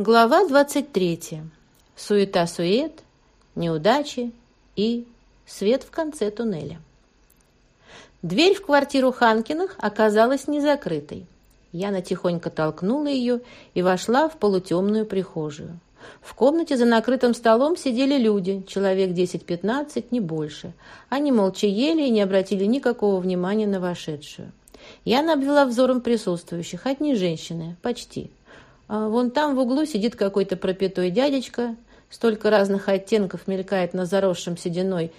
Глава 23. Суета-сует, неудачи и свет в конце туннеля. Дверь в квартиру Ханкиных оказалась не закрытой. Яна тихонько толкнула ее и вошла в полутемную прихожую. В комнате за накрытым столом сидели люди, человек 10-15, не больше. Они молча ели и не обратили никакого внимания на вошедшую. Яна обвела взором присутствующих, одни женщины, почти – вон там в углу сидит какой-то пропитой дядечка. Столько разных оттенков мелькает на заросшем сединой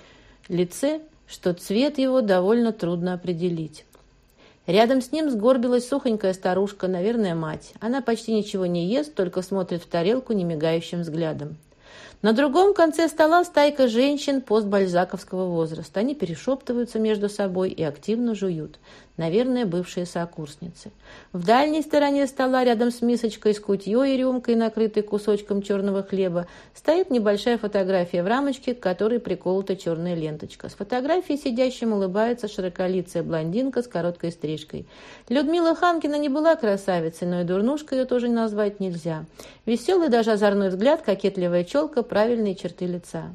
лице, что цвет его довольно трудно определить. Рядом с ним сгорбилась сухонькая старушка, наверное, мать. Она почти ничего не ест, только смотрит в тарелку немигающим взглядом. На другом конце стола стайка женщин постбальзаковского возраста. Они перешептываются между собой и активно жуют. Наверное, бывшие сокурсницы. В дальней стороне стола, рядом с мисочкой с кутьей и рюмкой, накрытой кусочком черного хлеба, стоит небольшая фотография в рамочке, к которой приколота черная ленточка. С фотографией сидящим улыбается широколицая блондинка с короткой стрижкой. Людмила Ханкина не была красавицей, но и дурнушкой ее тоже назвать нельзя. Веселый, даже озорной взгляд, кокетливая челка, правильные черты лица.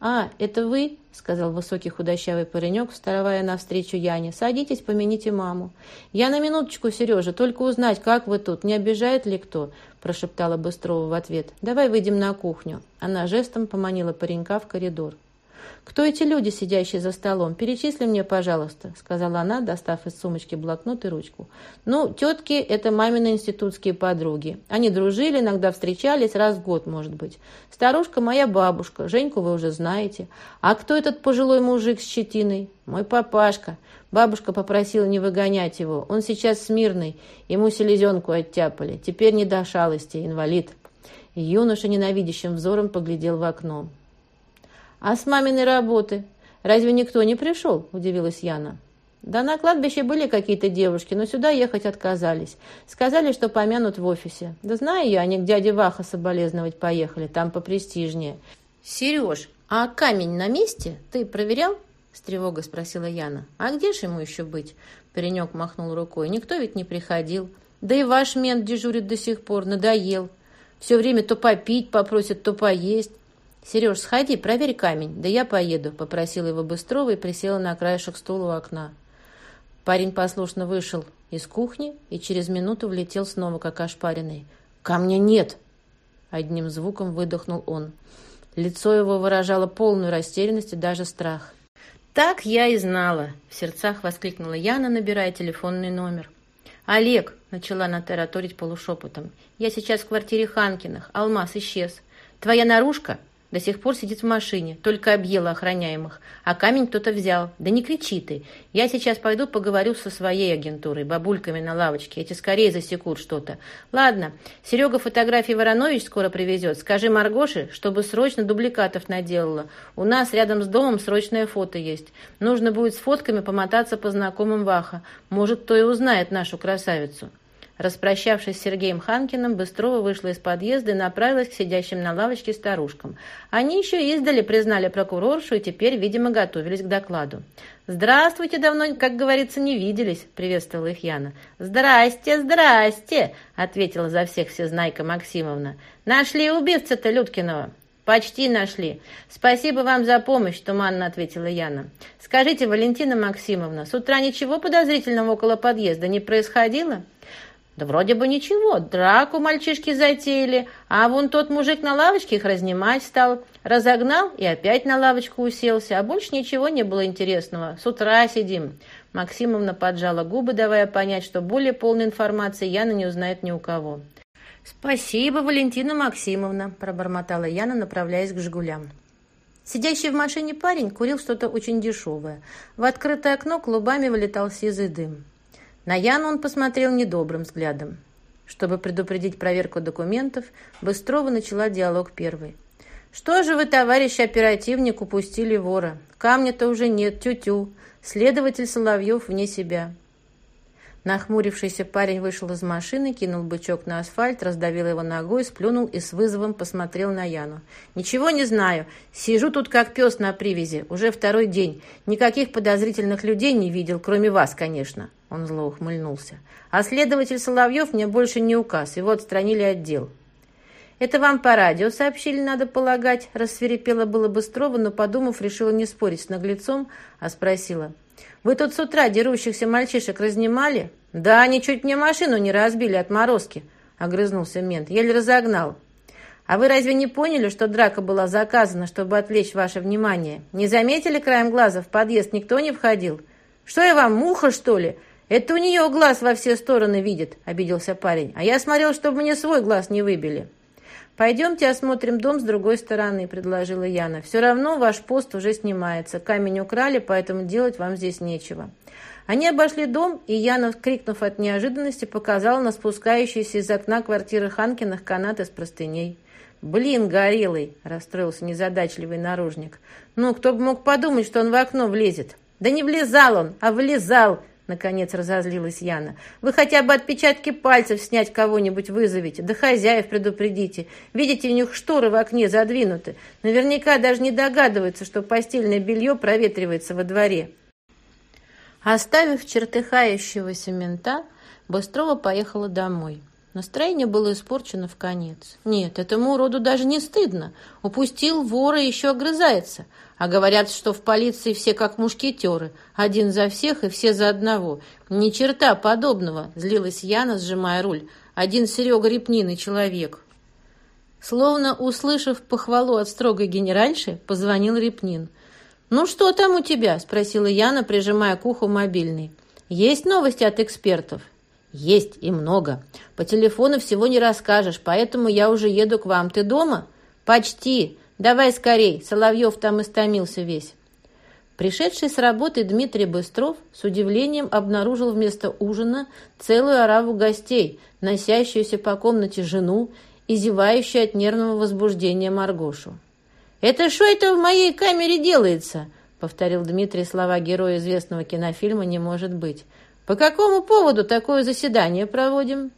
«А, это вы?» — сказал высокий худощавый паренек, вставая навстречу Яне. «Садитесь, помяните маму». «Я на минуточку, Сережа, только узнать, как вы тут, не обижает ли кто?» — прошептала Быстрова в ответ. «Давай выйдем на кухню». Она жестом поманила паренька в коридор. «Кто эти люди, сидящие за столом? Перечисли мне, пожалуйста», — сказала она, достав из сумочки блокнот и ручку. «Ну, тетки — это мамины институтские подруги. Они дружили, иногда встречались, раз в год, может быть. Старушка моя бабушка, Женьку вы уже знаете. А кто этот пожилой мужик с щетиной? Мой папашка. Бабушка попросила не выгонять его. Он сейчас смирный, ему селезенку оттяпали. Теперь не до шалости, инвалид». Юноша ненавидящим взором поглядел в окно. «А с маминой работы? Разве никто не пришел?» – удивилась Яна. «Да на кладбище были какие-то девушки, но сюда ехать отказались. Сказали, что помянут в офисе. Да знаю я, они к дяде Ваха соболезновать поехали, там попрестижнее». «Сереж, а камень на месте? Ты проверял?» – с тревогой спросила Яна. «А где же ему еще быть?» – паренек махнул рукой. «Никто ведь не приходил. Да и ваш мент дежурит до сих пор, надоел. Все время то попить попросит, то поесть. «Сереж, сходи, проверь камень, да я поеду», — попросила его Быстрова и присела на краешек стула у окна. Парень послушно вышел из кухни и через минуту влетел снова, как ошпаренный. «Камня нет!» — одним звуком выдохнул он. Лицо его выражало полную растерянность и даже страх. «Так я и знала!» — в сердцах воскликнула Яна, набирая телефонный номер. «Олег!» — начала она тараторить полушепотом. «Я сейчас в квартире Ханкиных. Алмаз исчез. Твоя наружка до сих пор сидит в машине, только объела охраняемых. А камень кто-то взял. Да не кричи ты. Я сейчас пойду поговорю со своей агентурой, бабульками на лавочке. Эти скорее засекут что-то. Ладно, Серега фотографии Воронович скоро привезет. Скажи Маргоше, чтобы срочно дубликатов наделала. У нас рядом с домом срочное фото есть. Нужно будет с фотками помотаться по знакомым Ваха. Может, кто и узнает нашу красавицу. Распрощавшись с Сергеем Ханкиным, Быстрова вышла из подъезда и направилась к сидящим на лавочке старушкам. Они еще издали признали прокуроршу и теперь, видимо, готовились к докладу. «Здравствуйте, давно, как говорится, не виделись», — приветствовала их Яна. «Здрасте, здрасте», — ответила за всех всезнайка Максимовна. «Нашли убивца-то Людкиного». «Почти нашли. Спасибо вам за помощь», — туманно ответила Яна. «Скажите, Валентина Максимовна, с утра ничего подозрительного около подъезда не происходило?» Да вроде бы ничего, драку мальчишки затеяли, а вон тот мужик на лавочке их разнимать стал. Разогнал и опять на лавочку уселся, а больше ничего не было интересного. С утра сидим. Максимовна поджала губы, давая понять, что более полной информации Яна не узнает ни у кого. «Спасибо, Валентина Максимовна», – пробормотала Яна, направляясь к «Жигулям». Сидящий в машине парень курил что-то очень дешевое. В открытое окно клубами вылетал сизый дым. На Яну он посмотрел недобрым взглядом. Чтобы предупредить проверку документов, Быстрова начала диалог первой. «Что же вы, товарищ оперативник, упустили вора? Камня-то уже нет, тю-тю. Следователь Соловьев вне себя. Нахмурившийся парень вышел из машины, кинул бычок на асфальт, раздавил его ногой, сплюнул и с вызовом посмотрел на Яну. «Ничего не знаю. Сижу тут как пес на привязи. Уже второй день. Никаких подозрительных людей не видел, кроме вас, конечно». Он зло ухмыльнулся. «А следователь Соловьев мне больше не указ. Его отстранили от дел». «Это вам по радио сообщили, надо полагать», — рассверепела было Быстрова, но, подумав, решила не спорить с наглецом, а спросила. «Вы тут с утра дерущихся мальчишек разнимали?» «Да, они чуть мне машину не разбили от морозки», — огрызнулся мент. «Еле разогнал». «А вы разве не поняли, что драка была заказана, чтобы отвлечь ваше внимание? Не заметили краем глаза, в подъезд никто не входил? Что я вам, муха, что ли? Это у нее глаз во все стороны видит», — обиделся парень. «А я смотрел, чтобы мне свой глаз не выбили». «Пойдемте осмотрим дом с другой стороны», — предложила Яна. «Все равно ваш пост уже снимается. Камень украли, поэтому делать вам здесь нечего». Они обошли дом, и Яна, крикнув от неожиданности, показала на спускающийся из окна квартиры Ханкиных канат из простыней. «Блин, горелый!» – расстроился незадачливый наружник. «Ну, кто бы мог подумать, что он в окно влезет?» «Да не влезал он, а влезал!» – наконец разозлилась Яна. «Вы хотя бы отпечатки пальцев снять кого-нибудь вызовите, да хозяев предупредите. Видите, у них шторы в окне задвинуты. Наверняка даже не догадываются, что постельное белье проветривается во дворе». Оставив чертыхающегося мента, Быстрова поехала домой. Настроение было испорчено в конец. Нет, этому уроду даже не стыдно. Упустил вора и еще огрызается. А говорят, что в полиции все как мушкетеры. Один за всех и все за одного. Ни черта подобного, злилась Яна, сжимая руль. Один Серега Репниный человек. Словно услышав похвалу от строгой генеральши, позвонил Репнин. «Ну что там у тебя?» – спросила Яна, прижимая к уху мобильный. «Есть новости от экспертов?» «Есть и много. По телефону всего не расскажешь, поэтому я уже еду к вам. Ты дома?» «Почти. Давай скорей. Соловьев там истомился весь». Пришедший с работы Дмитрий Быстров с удивлением обнаружил вместо ужина целую ораву гостей, носящуюся по комнате жену и зевающую от нервного возбуждения Маргошу. «Это что это в моей камере делается?» — повторил Дмитрий слова героя известного кинофильма «Не может быть». По какому поводу такое заседание проводим?»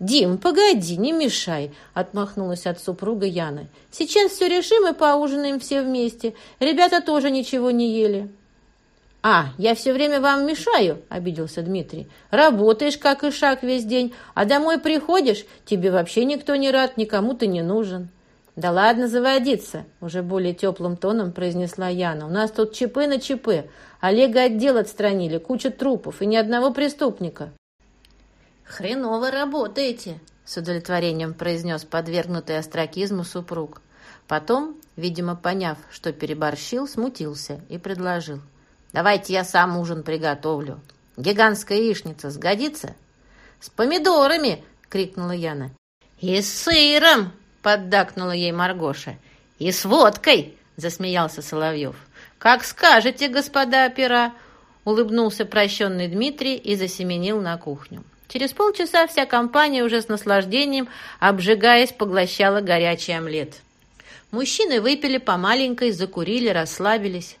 «Дим, погоди, не мешай», — отмахнулась от супруга Яны. «Сейчас все решим и поужинаем все вместе. Ребята тоже ничего не ели». «А, я все время вам мешаю», — обиделся Дмитрий. «Работаешь, как и шаг, весь день, а домой приходишь, тебе вообще никто не рад, никому ты не нужен». «Да ладно заводиться», — уже более теплым тоном произнесла Яна. «У нас тут ЧП на ЧП. Олега отдел отстранили, куча трупов и ни одного преступника». «Хреново работаете», — с удовлетворением произнес подвергнутый остракизму супруг. Потом, видимо, поняв, что переборщил, смутился и предложил. «Давайте я сам ужин приготовлю. Гигантская яичница сгодится?» «С помидорами!» — крикнула Яна. «И с сыром!» Поддакнула ей Маргоша. «И с водкой!» — засмеялся Соловьев. «Как скажете, господа опера!» — улыбнулся прощенный Дмитрий и засеменил на кухню. Через полчаса вся компания уже с наслаждением, обжигаясь, поглощала горячий омлет. Мужчины выпили по маленькой, закурили, расслабились.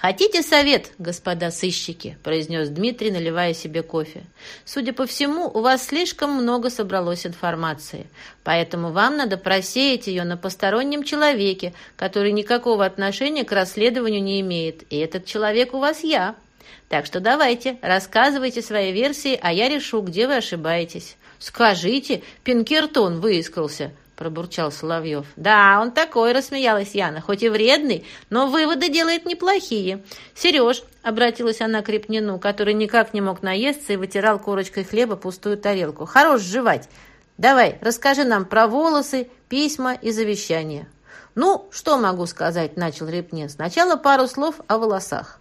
«Хотите совет, господа сыщики?» – произнес Дмитрий, наливая себе кофе. «Судя по всему, у вас слишком много собралось информации, поэтому вам надо просеять ее на постороннем человеке, который никакого отношения к расследованию не имеет, и этот человек у вас я. Так что давайте, рассказывайте свои версии, а я решу, где вы ошибаетесь». «Скажите, Пинкертон выискался», пробурчал Соловьев. «Да, он такой», — рассмеялась Яна, — «хоть и вредный, но выводы делает неплохие». «Сереж», — обратилась она к Репнину, который никак не мог наесться и вытирал корочкой хлеба пустую тарелку. «Хорош жевать. Давай, расскажи нам про волосы, письма и завещания». «Ну, что могу сказать?» — начал Репнин. «Сначала пару слов о волосах».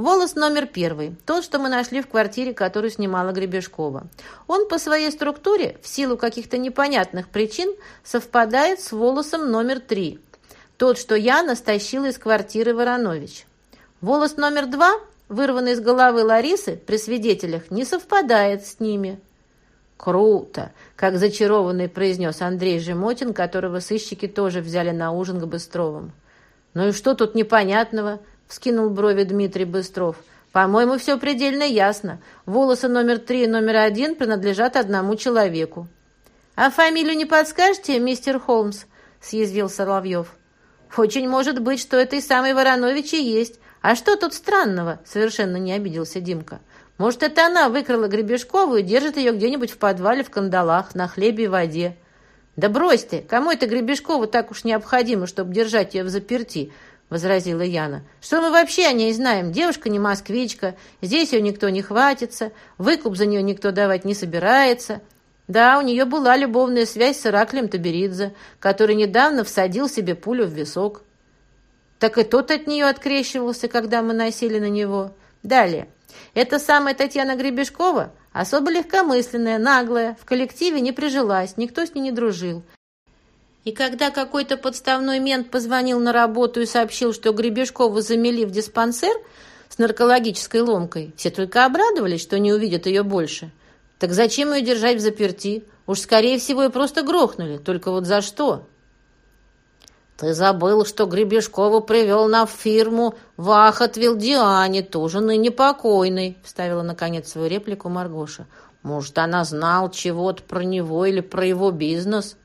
Волос номер первый, тот, что мы нашли в квартире, которую снимала Гребешкова. Он по своей структуре, в силу каких-то непонятных причин, совпадает с волосом номер три, тот, что Яна стащила из квартиры Воронович. Волос номер два, вырванный из головы Ларисы при свидетелях, не совпадает с ними. «Круто!» – как зачарованный произнес Андрей Жемотин, которого сыщики тоже взяли на ужин к Быстровым. «Ну и что тут непонятного?» Вскинул брови Дмитрий Быстров. «По-моему, все предельно ясно. Волосы номер три и номер один принадлежат одному человеку». «А фамилию не подскажете, мистер Холмс?» – съязвил Соловьев. «Очень может быть, что этой самой Воронович и есть. А что тут странного?» – совершенно не обиделся Димка. «Может, это она выкрала Гребешкову и держит ее где-нибудь в подвале в кандалах, на хлебе и воде?» «Да брось ты! Кому это Гребешкова так уж необходимо, чтобы держать ее в заперти?» — возразила Яна. «Что мы вообще о ней знаем? Девушка не москвичка, здесь ее никто не хватится, выкуп за нее никто давать не собирается. Да, у нее была любовная связь с Ираклием Таберидзе, который недавно всадил себе пулю в висок. Так и тот от нее открещивался, когда мы носили на него. Далее. Эта самая Татьяна Гребешкова особо легкомысленная, наглая, в коллективе не прижилась, никто с ней не дружил. И когда какой-то подставной мент позвонил на работу и сообщил, что Гребешкову замели в диспансер с наркологической ломкой, все только обрадовались, что не увидят ее больше. Так зачем ее держать в заперти? Уж, скорее всего, и просто грохнули. Только вот за что? «Ты забыл, что Гребешкова привел на фирму Вахат Вилдиане, тоже ныне покойный», — вставила, наконец, свою реплику Маргоша. «Может, она знал чего-то про него или про его бизнес?»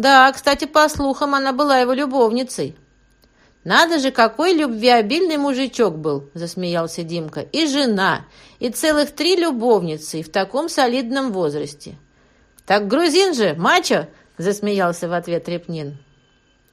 «Да, кстати, по слухам, она была его любовницей». «Надо же, какой любвеобильный мужичок был!» – засмеялся Димка. «И жена, и целых три любовницы, и в таком солидном возрасте». «Так грузин же, мачо!» – засмеялся в ответ Репнин.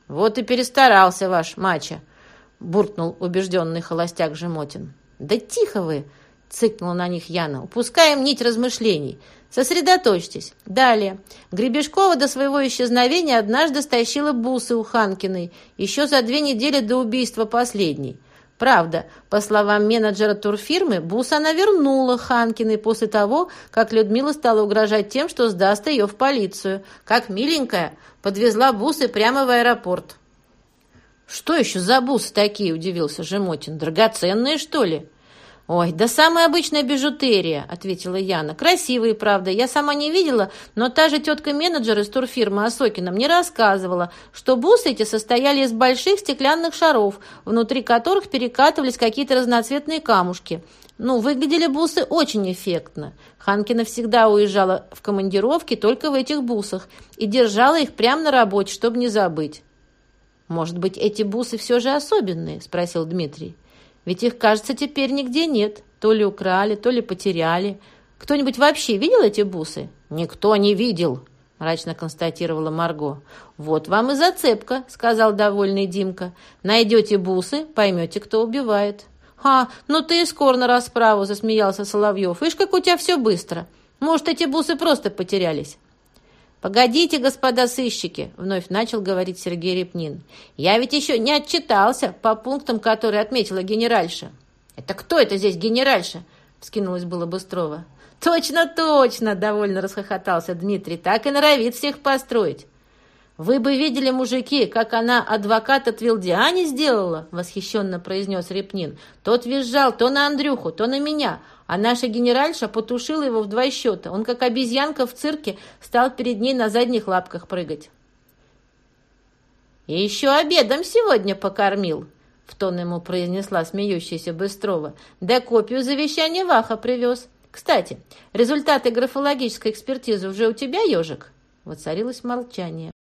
«Вот и перестарался ваш мачо!» – буркнул убежденный холостяк Жемотин. «Да тихо вы!» – цыкнула на них Яна. «Упускаем нить размышлений. Сосредоточьтесь. Далее. Гребешкова до своего исчезновения однажды стащила бусы у Ханкиной, еще за две недели до убийства последней. Правда, по словам менеджера турфирмы, бус она вернула Ханкиной после того, как Людмила стала угрожать тем, что сдаст ее в полицию. Как миленькая, подвезла бусы прямо в аэропорт. «Что еще за бусы такие?» – удивился Жемотин. «Драгоценные, что ли?» «Ой, да самая обычная бижутерия», — ответила Яна. «Красивые, правда. Я сама не видела, но та же тетка-менеджер из турфирмы Осокина мне рассказывала, что бусы эти состояли из больших стеклянных шаров, внутри которых перекатывались какие-то разноцветные камушки. Ну, выглядели бусы очень эффектно. Ханкина всегда уезжала в командировки только в этих бусах и держала их прямо на работе, чтобы не забыть». «Может быть, эти бусы все же особенные?» — спросил Дмитрий. Ведь их, кажется, теперь нигде нет. То ли украли, то ли потеряли. Кто-нибудь вообще видел эти бусы? Никто не видел, мрачно констатировала Марго. Вот вам и зацепка, сказал довольный Димка. Найдете бусы, поймете, кто убивает. «А, ну ты и скоро на расправу», — засмеялся Соловьев. «Ишь, как у тебя все быстро. Может, эти бусы просто потерялись?» «Погодите, господа сыщики!» — вновь начал говорить Сергей Репнин. «Я ведь еще не отчитался по пунктам, которые отметила генеральша». «Это кто это здесь генеральша?» — вскинулась было Быстрова. «Точно, точно!» — довольно расхохотался Дмитрий. «Так и норовит всех построить». «Вы бы видели, мужики, как она адвоката Твилдиане сделала!» — восхищенно произнес Репнин. «Тот визжал то на Андрюху, то на меня, а наша генеральша потушила его в два счета. Он, как обезьянка в цирке, стал перед ней на задних лапках прыгать. «И еще обедом сегодня покормил», — в тон ему произнесла смеющаяся Быстрова. «Да копию завещания Ваха привез. Кстати, результаты графологической экспертизы уже у тебя, ежик?» Воцарилось молчание.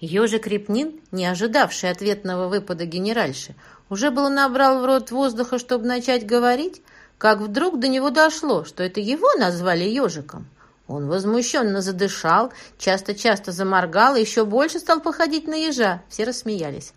Ежик Репнин, не ожидавший ответного выпада генеральши, уже было набрал в рот воздуха, чтобы начать говорить, как вдруг до него дошло, что это его назвали ежиком. Он возмущенно задышал, часто-часто заморгал и еще больше стал походить на ежа. Все рассмеялись.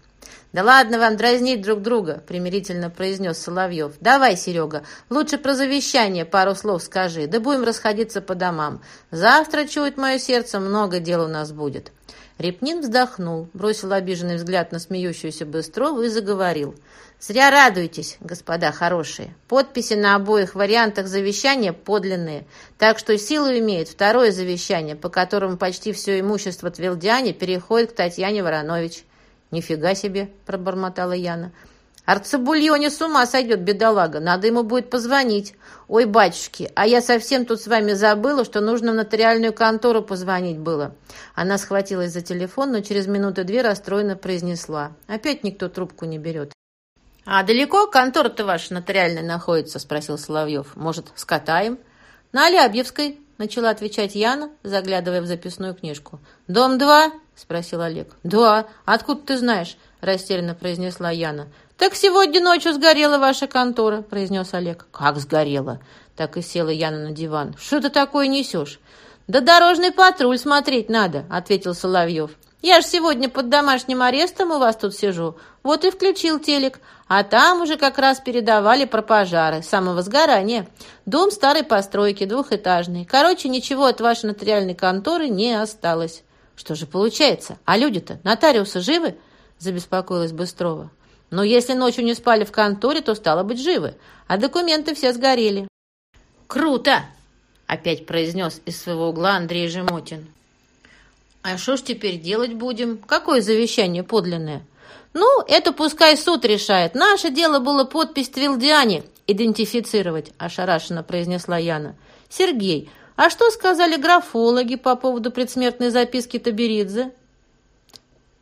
«Да ладно вам дразнить друг друга», — примирительно произнес Соловьев. «Давай, Серега, лучше про завещание пару слов скажи, да будем расходиться по домам. Завтра, чует мое сердце, много дел у нас будет». Репнин вздохнул, бросил обиженный взгляд на смеющуюся Быстрову и заговорил. Зря радуйтесь, господа хорошие. Подписи на обоих вариантах завещания подлинные, так что силу имеет второе завещание, по которому почти все имущество Твилдиане переходит к Татьяне Воронович. «Нифига себе!» – пробормотала Яна. «Арцебульоне с ума сойдет, бедолага. Надо ему будет позвонить. Ой, батюшки, а я совсем тут с вами забыла, что нужно в нотариальную контору позвонить было». Она схватилась за телефон, но через минуты две расстроенно произнесла. «Опять никто трубку не берет». «А далеко контора-то ваша нотариальная находится?» – спросил Соловьев. «Может, скатаем?» «На Алябьевской», – начала отвечать Яна, заглядывая в записную книжку. «Дом два?» – спросил Олег. «Два. Откуда ты знаешь?» – растерянно произнесла Яна. «Так сегодня ночью сгорела ваша контора», – произнес Олег. «Как сгорела?» – так и села Яна на диван. «Что ты такое несешь?» «Да дорожный патруль смотреть надо», — ответил Соловьев. «Я ж сегодня под домашним арестом у вас тут сижу. Вот и включил телек. А там уже как раз передавали про пожары самого сгорания. Дом старой постройки, двухэтажный. Короче, ничего от вашей нотариальной конторы не осталось». «Что же получается? А люди-то, нотариусы живы?» – забеспокоилась Быстрова. «Но если ночью не спали в конторе, то стало быть живы, а документы все сгорели». «Круто!» – опять произнес из своего угла Андрей Жемотин. «А что ж теперь делать будем? Какое завещание подлинное?» «Ну, это пускай суд решает. Наше дело было подпись Твилдиане идентифицировать», – ошарашенно произнесла Яна. «Сергей, а что сказали графологи по поводу предсмертной записки Таберидзе?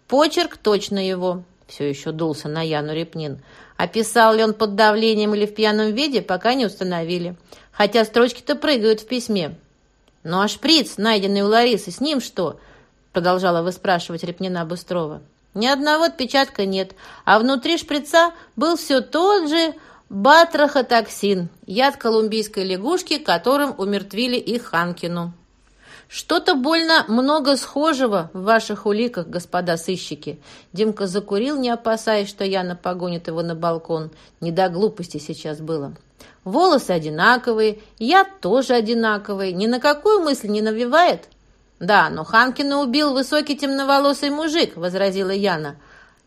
Почерк точно его. Все еще дулся на Яну Репнин. Описал ли он под давлением или в пьяном виде, пока не установили. Хотя строчки-то прыгают в письме. «Ну а шприц, найденный у Ларисы, с ним что?» Продолжала выспрашивать Репнина Быстрова. «Ни одного отпечатка нет, а внутри шприца был все тот же Батрахотоксин – яд колумбийской лягушки, которым умертвили и Ханкину. Что-то больно много схожего в ваших уликах, господа сыщики. Димка закурил, не опасаясь, что Яна погонит его на балкон. Не до глупости сейчас было. Волосы одинаковые, яд тоже одинаковый. Ни на какую мысль не навевает? Да, но Ханкина убил высокий темноволосый мужик, возразила Яна.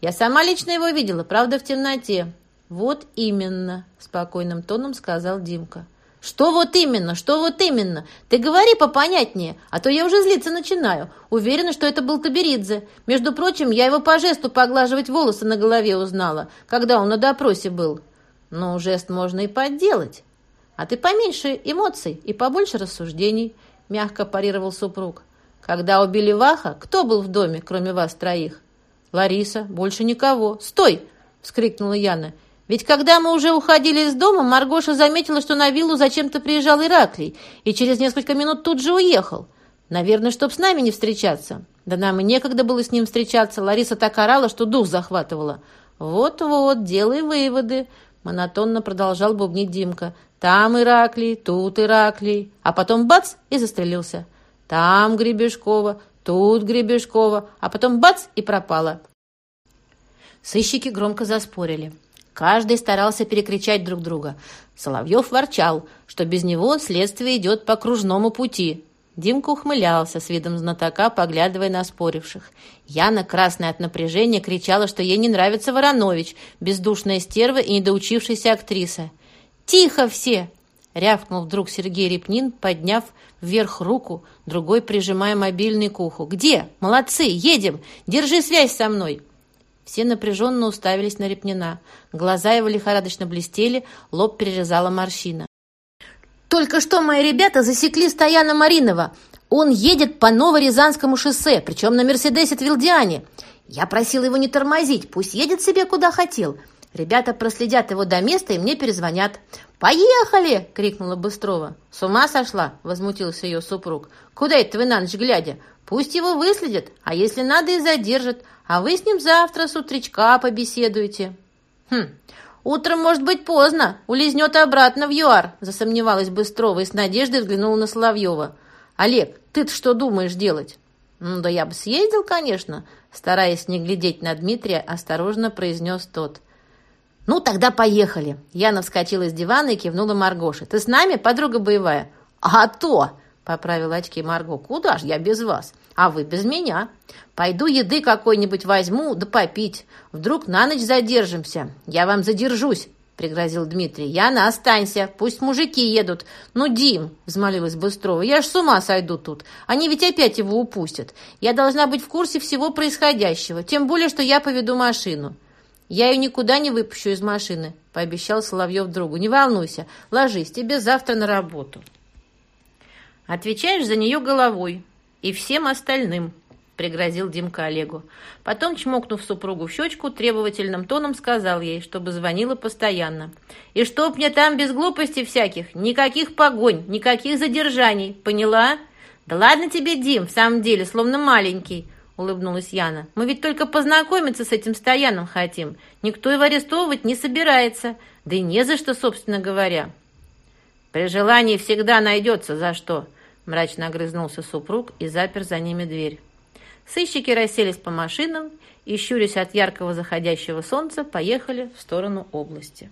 Я сама лично его видела, правда, в темноте. «Вот именно», — спокойным тоном сказал Димка. «Что вот именно? Что вот именно? Ты говори попонятнее, а то я уже злиться начинаю. Уверена, что это был Таберидзе. Между прочим, я его по жесту поглаживать волосы на голове узнала, когда он на допросе был. Ну, жест можно и подделать. А ты поменьше эмоций и побольше рассуждений», — мягко парировал супруг. «Когда убили Ваха, кто был в доме, кроме вас троих?» «Лариса, больше никого. Стой!» — вскрикнула Яна. Ведь когда мы уже уходили из дома, Маргоша заметила, что на виллу зачем-то приезжал Ираклий, и через несколько минут тут же уехал. Наверное, чтоб с нами не встречаться. Да нам и некогда было с ним встречаться. Лариса так орала, что дух захватывала. Вот-вот, делай выводы, монотонно продолжал бубнить Димка. Там Ираклий, тут Ираклий. А потом бац, и застрелился. Там Гребешкова, тут Гребешкова, а потом бац, и пропала. Сыщики громко заспорили. Каждый старался перекричать друг друга. Соловьев ворчал, что без него следствие идет по кружному пути. Димка ухмылялся с видом знатока, поглядывая на споривших. Яна, красная от напряжения, кричала, что ей не нравится Воронович, бездушная стерва и недоучившаяся актриса. «Тихо все!» — рявкнул вдруг Сергей Репнин, подняв вверх руку, другой прижимая мобильный к уху. «Где? Молодцы! Едем! Держи связь со мной!» Все напряженно уставились на Репнина. Глаза его лихорадочно блестели, лоб перерезала морщина. «Только что мои ребята засекли Стояна Маринова. Он едет по Новорязанскому шоссе, причем на Мерседесе Твилдиане. Я просил его не тормозить, пусть едет себе куда хотел. Ребята проследят его до места и мне перезвонят. «Поехали!» — крикнула Быстрова. «С ума сошла?» — возмутился ее супруг. «Куда это вы на ночь глядя? Пусть его выследят, а если надо и задержат, а вы с ним завтра с утречка побеседуете». «Хм, утром может быть поздно, улизнет обратно в ЮАР», засомневалась Быстрова и с надеждой взглянула на Соловьева. «Олег, ты-то что думаешь делать?» «Ну да я бы съездил, конечно», стараясь не глядеть на Дмитрия, осторожно произнес тот. «Ну, тогда поехали!» Яна вскочила с дивана и кивнула Маргоше. «Ты с нами, подруга боевая?» «А то!» — поправила очки Марго. «Куда ж я без вас? А вы без меня. Пойду еды какой-нибудь возьму, да попить. Вдруг на ночь задержимся. Я вам задержусь». — пригрозил Дмитрий. «Яна, останься, пусть мужики едут». «Ну, Дим», — взмолилась Быстрова, — «я ж с ума сойду тут. Они ведь опять его упустят. Я должна быть в курсе всего происходящего, тем более, что я поведу машину». «Я ее никуда не выпущу из машины», — пообещал Соловьев другу. «Не волнуйся, ложись, тебе завтра на работу». Отвечаешь за нее головой и всем остальным, пригрозил Димка Олегу. Потом, чмокнув супругу в щечку, требовательным тоном сказал ей, чтобы звонила постоянно. «И чтоб мне там без глупостей всяких, никаких погонь, никаких задержаний, поняла?» «Да ладно тебе, Дим, в самом деле, словно маленький», — улыбнулась Яна. «Мы ведь только познакомиться с этим Стояном хотим. Никто его арестовывать не собирается. Да и не за что, собственно говоря». «При желании всегда найдется за что», мрачно огрызнулся супруг и запер за ними дверь. Сыщики расселись по машинам и, щурясь от яркого заходящего солнца, поехали в сторону области.